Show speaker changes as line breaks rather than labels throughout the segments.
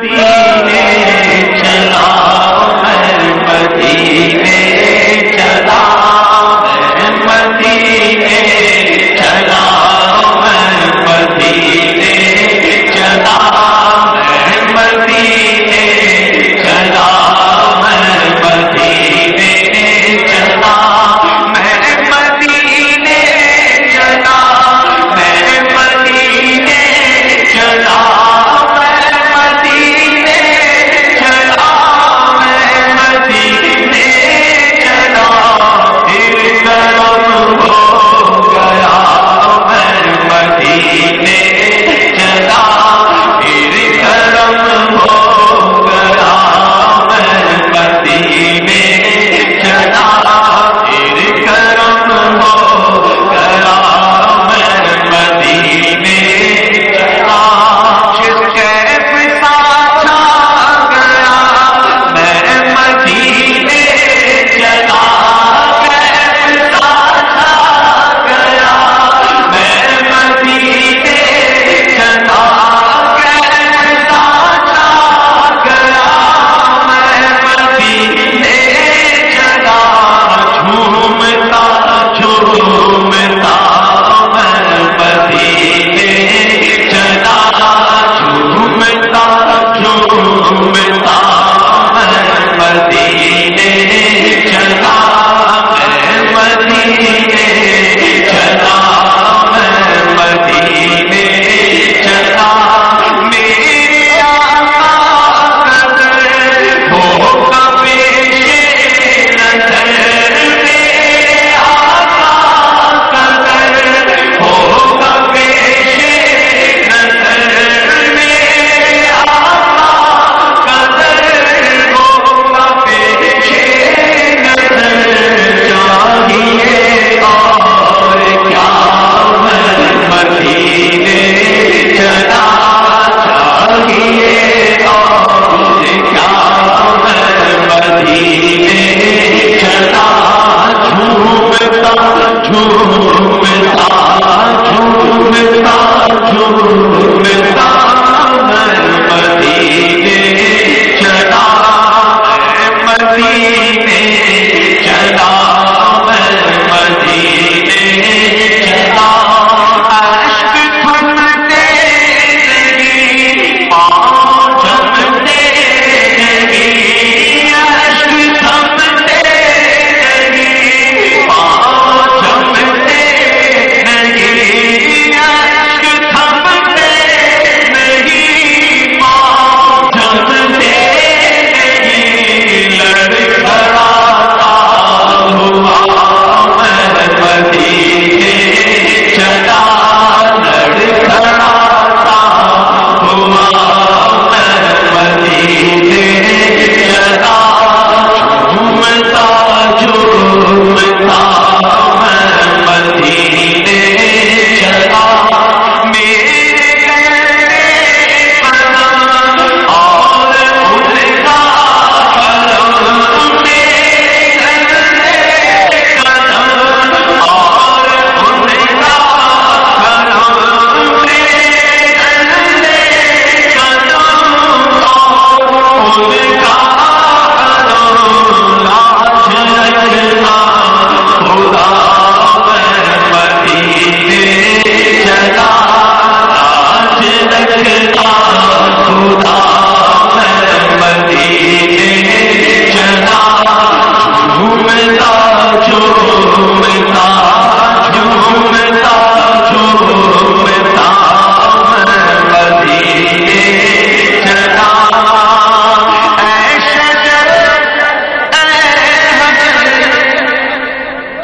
تھی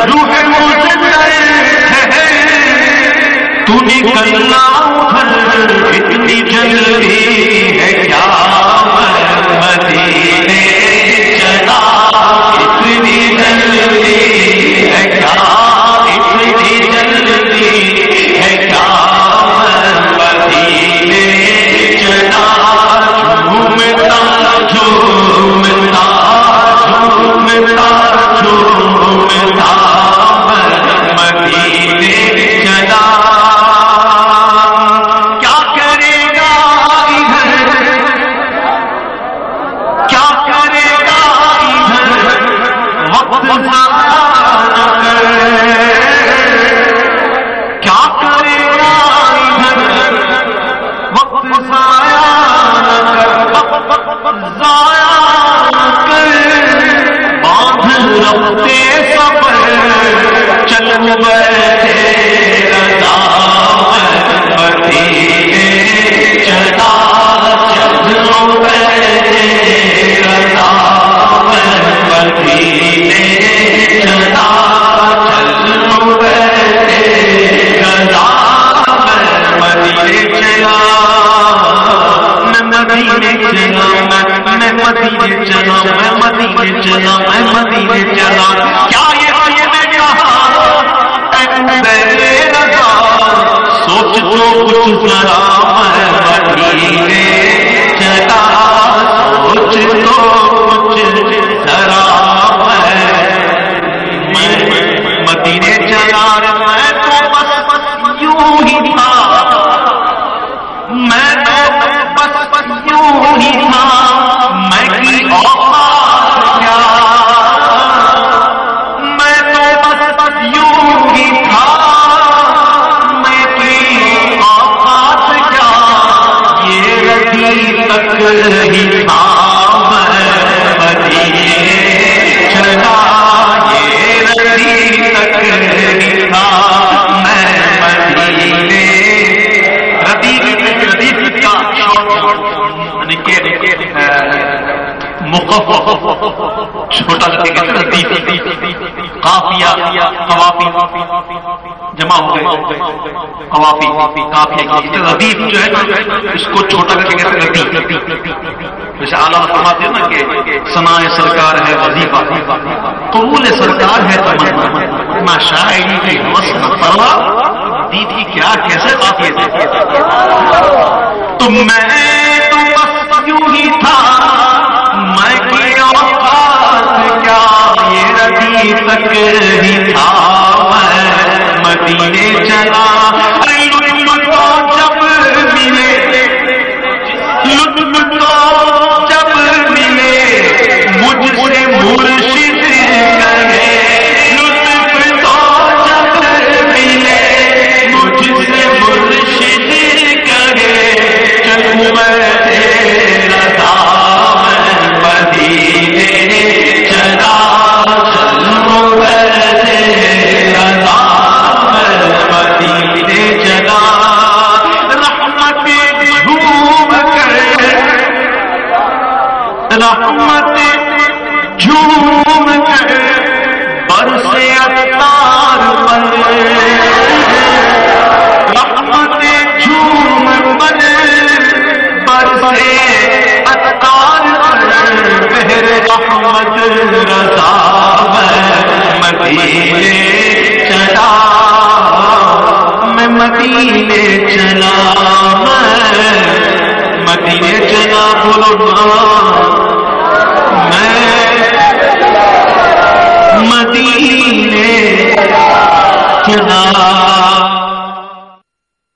روح مجھ تو نکلنا سوچ رہا ہے چلا سوچ تو کچھ ذرا جمع ہو گئے۔ قوافی کافی ردیف جو ہے نا، اس کو چھوٹا کر کے کہتے ہیں ردیف۔ جیسے اعلیٰ فرماتے ہیں نا کہ سنا سرکار ہے، وظیفہ۔ قبول سرکار ہے تمنا شاعری کی حوث نہ دی تھی کیا کیسے کافی تم میں تو بس یوں ہی تھا۔ تک ہی تھا میں۔ چلا میں مدینے چلا میں مدینے چلا بولو میں مدینے چلا۔